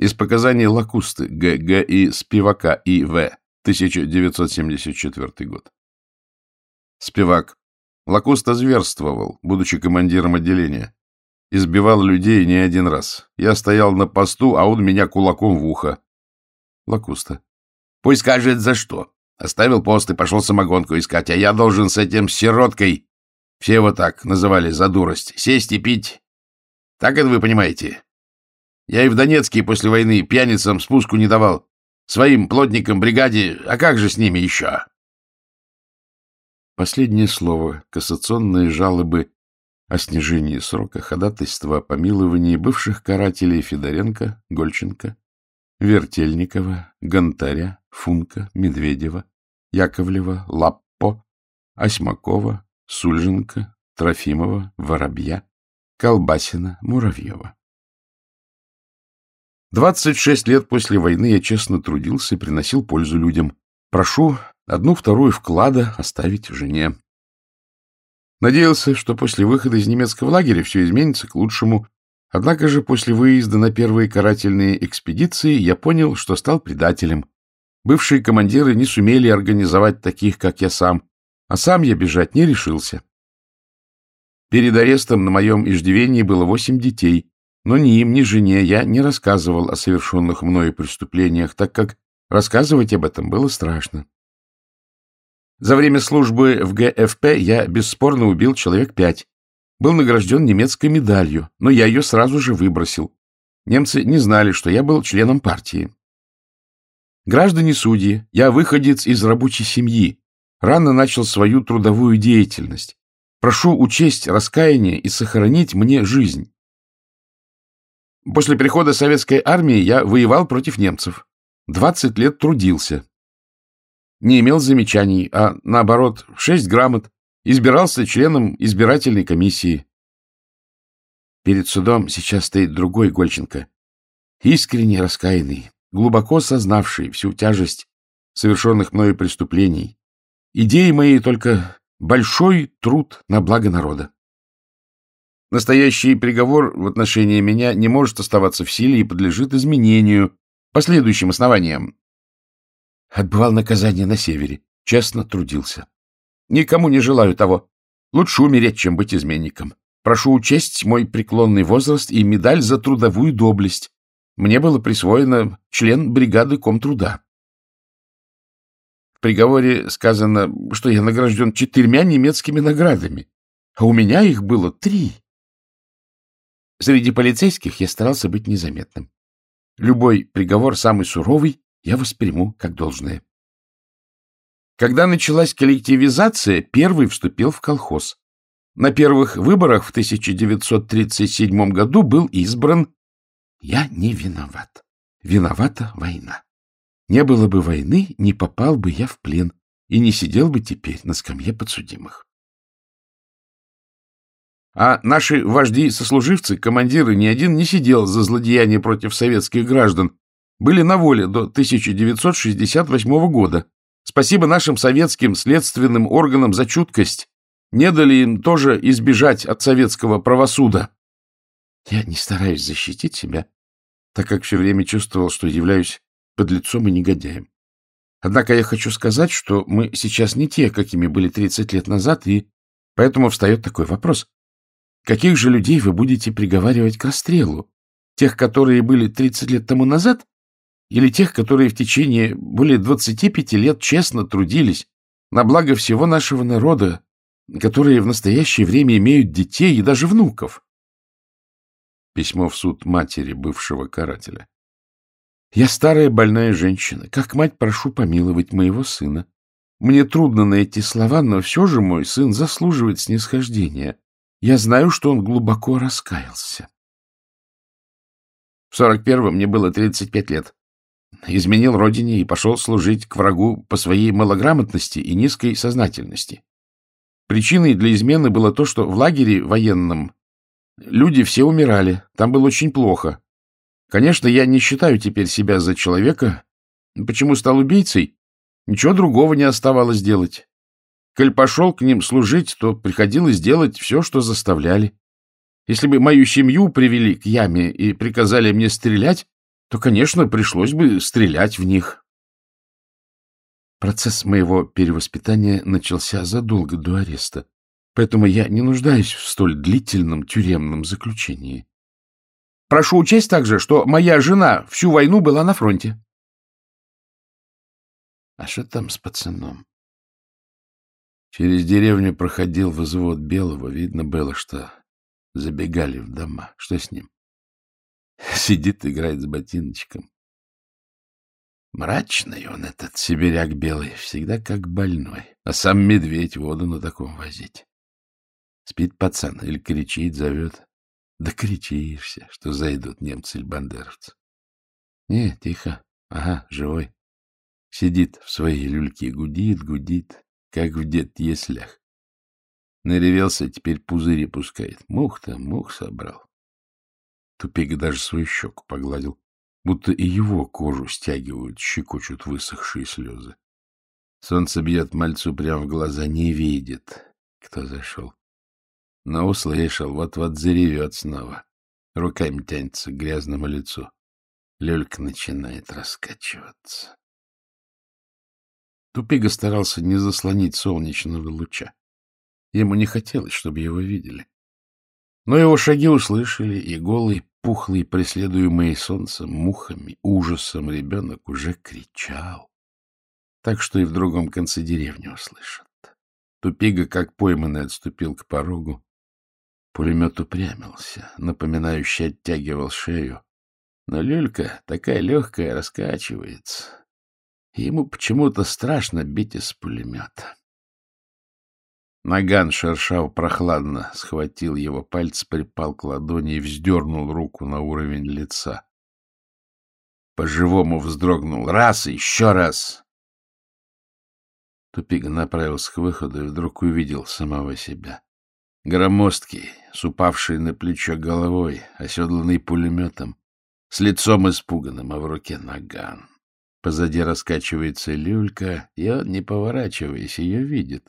Из показаний Лакусты Г.Г. и Спивака И.В. 1974 год. Спивак. Лакуста зверствовал, будучи командиром отделения. Избивал людей не один раз. Я стоял на посту, а он меня кулаком в ухо. Лакуста. Пусть скажет, за что. Оставил пост и пошел самогонку искать, а я должен с этим сироткой, все его так называли за дурость, сесть и пить. Так это вы понимаете? Я и в Донецке после войны пьяницам спуску не давал. Своим плотникам бригаде, а как же с ними еще? Последнее слово. Кассационные жалобы о снижении срока ходатайства о помиловании бывших карателей Федоренко, Гольченко, Вертельникова, Гонтаря, Функа, Медведева, Яковлева, Лаппо, Осьмакова, Сульженко, Трофимова, Воробья, Колбасина, Муравьева. 26 лет после войны я честно трудился и приносил пользу людям. Прошу одну-вторую вклада оставить жене. Надеялся, что после выхода из немецкого лагеря все изменится к лучшему. Однако же после выезда на первые карательные экспедиции я понял, что стал предателем. Бывшие командиры не сумели организовать таких, как я сам, а сам я бежать не решился. Перед арестом на моем иждивении было восемь детей, но ни им, ни жене я не рассказывал о совершенных мною преступлениях, так как рассказывать об этом было страшно. За время службы в ГФП я бесспорно убил человек пять. Был награжден немецкой медалью, но я ее сразу же выбросил. Немцы не знали, что я был членом партии. Граждане судьи, я выходец из рабочей семьи, рано начал свою трудовую деятельность. Прошу учесть раскаяние и сохранить мне жизнь. После прихода советской армии я воевал против немцев. Двадцать лет трудился. Не имел замечаний, а, наоборот, шесть грамот. Избирался членом избирательной комиссии. Перед судом сейчас стоит другой Гольченко. Искренне раскаянный, глубоко сознавший всю тяжесть совершенных мною преступлений. Идеи мои только большой труд на благо народа. Настоящий приговор в отношении меня не может оставаться в силе и подлежит изменению по следующим основаниям. Отбывал наказание на севере, честно трудился. Никому не желаю того. Лучше умереть, чем быть изменником. Прошу учесть мой преклонный возраст и медаль за трудовую доблесть. Мне было присвоено член бригады комтруда. В приговоре сказано, что я награжден четырьмя немецкими наградами, а у меня их было три. Среди полицейских я старался быть незаметным. Любой приговор, самый суровый, я восприму как должное. Когда началась коллективизация, первый вступил в колхоз. На первых выборах в 1937 году был избран «Я не виноват. Виновата война. Не было бы войны, не попал бы я в плен и не сидел бы теперь на скамье подсудимых». А наши вожди-сослуживцы, командиры, ни один не сидел за злодеяние против советских граждан, были на воле до 1968 года. Спасибо нашим советским следственным органам за чуткость. Не дали им тоже избежать от советского правосуда. Я не стараюсь защитить себя, так как все время чувствовал, что являюсь подлецом и негодяем. Однако я хочу сказать, что мы сейчас не те, какими были 30 лет назад, и поэтому встает такой вопрос. Каких же людей вы будете приговаривать к расстрелу? Тех, которые были 30 лет тому назад? Или тех, которые в течение более 25 лет честно трудились на благо всего нашего народа, которые в настоящее время имеют детей и даже внуков? Письмо в суд матери бывшего карателя. Я старая больная женщина. Как мать прошу помиловать моего сына. Мне трудно на эти слова, но все же мой сын заслуживает снисхождения. Я знаю, что он глубоко раскаялся. В сорок первом мне было 35 лет. Изменил родине и пошел служить к врагу по своей малограмотности и низкой сознательности. Причиной для измены было то, что в лагере военном люди все умирали, там было очень плохо. Конечно, я не считаю теперь себя за человека. Почему стал убийцей? Ничего другого не оставалось делать. Коль пошел к ним служить, то приходилось делать все, что заставляли. Если бы мою семью привели к яме и приказали мне стрелять, то, конечно, пришлось бы стрелять в них. Процесс моего перевоспитания начался задолго до ареста, поэтому я не нуждаюсь в столь длительном тюремном заключении. Прошу учесть также, что моя жена всю войну была на фронте. А что там с пацаном? Через деревню проходил взвод Белого. Видно было, что забегали в дома. Что с ним? Сидит, играет с ботиночком. Мрачный он, этот сибиряк белый, всегда как больной. А сам медведь воду на таком возить. Спит пацан или кричит, зовет. Да кричишься, что зайдут немцы или бандеровцы. Не, тихо. Ага, живой. Сидит в своей люльке, гудит, гудит, как в дед еслях. Наревелся, теперь пузыри пускает. Мух-то, мух собрал. Тупик даже свою щеку погладил будто и его кожу стягивают, щекочут высохшие слезы. Солнце бьет мальцу прямо в глаза, не видит, кто зашел. Но услышал, вот-вот заревет снова. Руками тянется к грязному лицу. Люлька начинает раскачиваться. Тупига старался не заслонить солнечного луча. Ему не хотелось, чтобы его видели. Но его шаги услышали, и голый, пухлый, преследуемый солнцем, мухами, ужасом ребенок уже кричал. Так что и в другом конце деревни услышат. Тупига, как пойманный, отступил к порогу. Пулемет упрямился, напоминающий оттягивал шею. Но люлька, такая легкая, раскачивается. Ему почему-то страшно бить из пулемета. Наган шершав прохладно схватил его пальцы, припал к ладони и вздернул руку на уровень лица. По-живому вздрогнул. Раз, еще раз! Тупига направился к выходу и вдруг увидел самого себя. Громоздкий, с упавшей на плечо головой, оседланный пулеметом, с лицом испуганным, а в руке наган. Позади раскачивается люлька, и он, не поворачиваясь, ее видит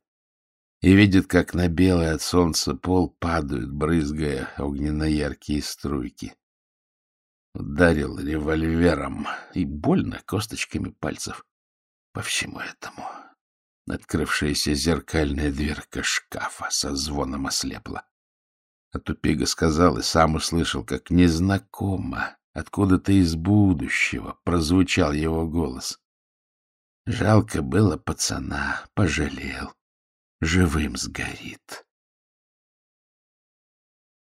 и видит, как на белый от солнца пол падают, брызгая огненно-яркие струйки. Ударил револьвером, и больно косточками пальцев по всему этому. Открывшаяся зеркальная дверка шкафа со звоном ослепла. А Тупига сказал и сам услышал, как незнакомо, откуда-то из будущего прозвучал его голос. Жалко было пацана, пожалел живым сгорит.